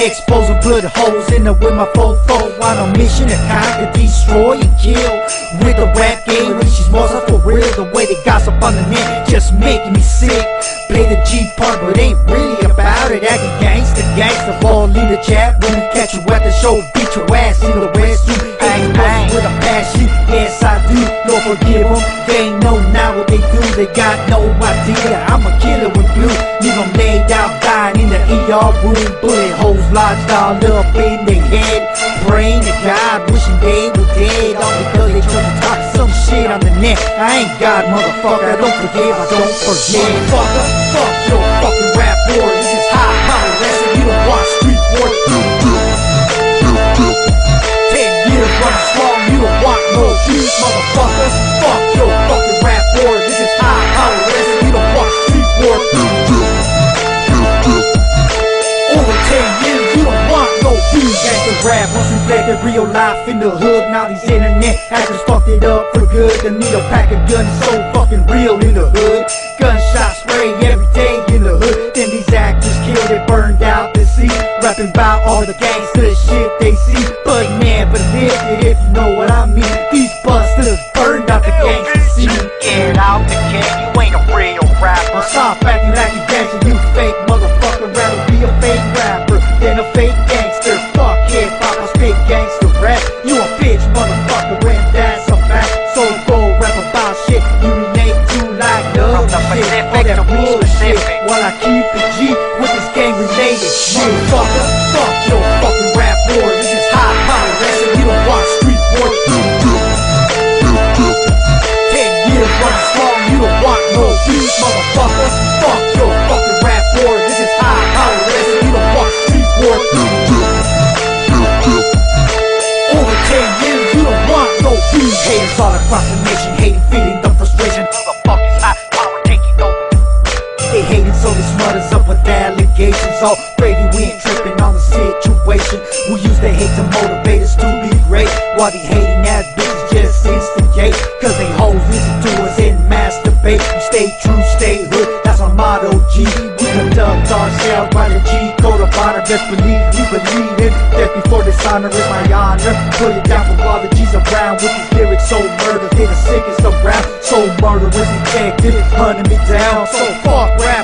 Expose and put holes in her with my fofo On a mission to conquer, destroy and kill With the rap game, when she's more so for real The way they gossip on the net, just making me sick. Play the G part, but ain't really about it. Acting gangsta, gangsta, ball in the chat. When we catch you at the show, beat your ass in the West You hate with a passion, yes I do. Lord forgive them, they ain't know now what they do. They got no idea, I'm a killer with blue ER room Bullet holes lodged all up in their head. Praying to God, wishing they were dead. All because they tried to talk some shit on the net. I ain't God, motherfucker, I don't forgive, I don't forget. Motherfucker, fuck your fucking rap war This is high power wrestling, you don't watch street war Ten years running strong, you don't want no peace, motherfucker. Fuck your fucking reflected real life in the hood. Now these internet actors fucked it up for good. The need a pack of gun is so fucking real in the hood. Gunshots spray every day in the hood. Then these actors killed it, burned out the sea Rapping about all the gangsta shit they see. But never lived it if you know what running strong, you don't want no peace, motherfucker. Fuck your fucking rap war. This is high power wrestling. You don't want street war. Over ten years, you don't want no peace. Haters all across the nation, hating, feeling the frustration. Who the fuck is high power taking over? They hating, so they smut up with allegations. All gravy, we ain't tripping on the situation. We use the hate to motivate us to be great. While the hating ass bitches just instigate. Cause they hoes listen to We stay true, stay hood, that's our motto, G. We conduct ourselves by the G code of honor. Best believe we believe in death before dishonor is my honor. Put it down for all the G's around with these lyrics so murder. They the sickest around, so murderous detective hunting me down. So fuck rap